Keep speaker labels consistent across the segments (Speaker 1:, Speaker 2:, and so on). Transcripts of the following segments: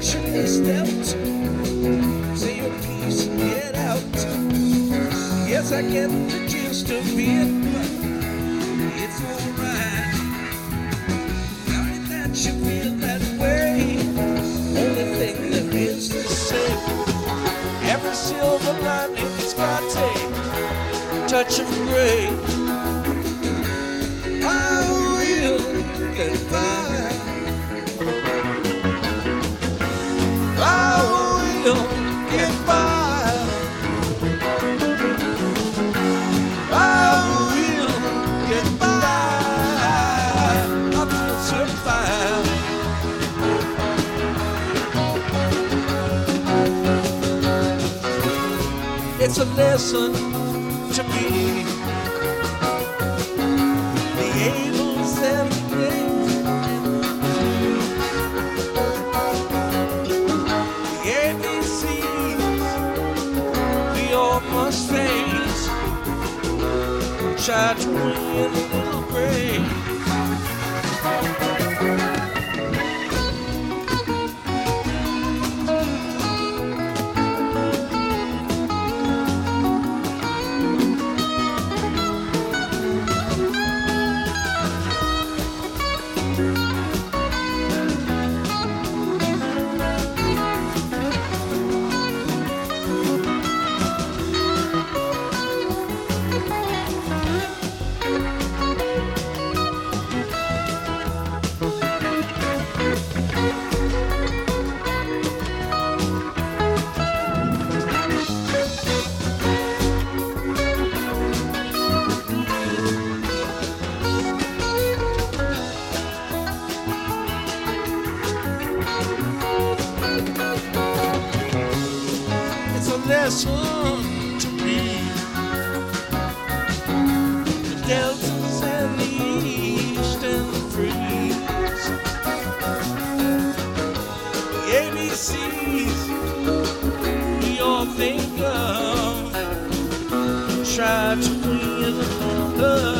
Speaker 1: Got your. Say your piece get out. Yes, I get the gist of it, but it's alright. That you feel that way? Only thing is. Every silver lining's got a touch of gray. Will get It's a lesson to me. The angels and things. The ABCs. All must face. Try to win a little grace. Lesson to me. The deltas and the eastern freeze. The ABCs we all think of. Try to win another.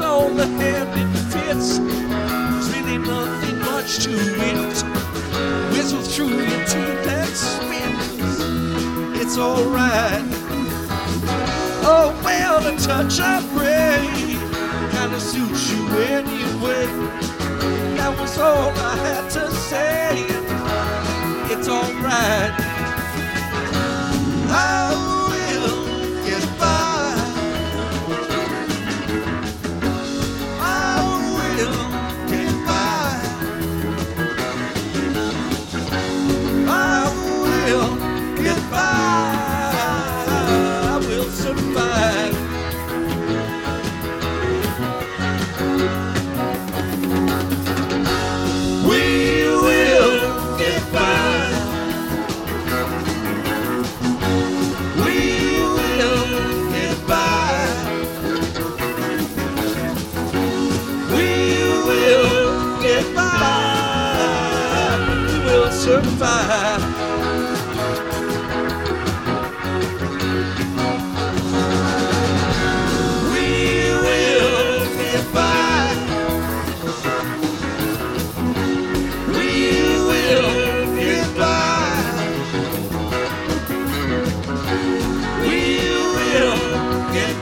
Speaker 1: on the hand it fits. There's really nothing much to it. Whistle through your teeth. It's alright. Oh, well, the touch I kinda suits you anyway. That was all I had to say. It's alright. We will get by. We will. We will get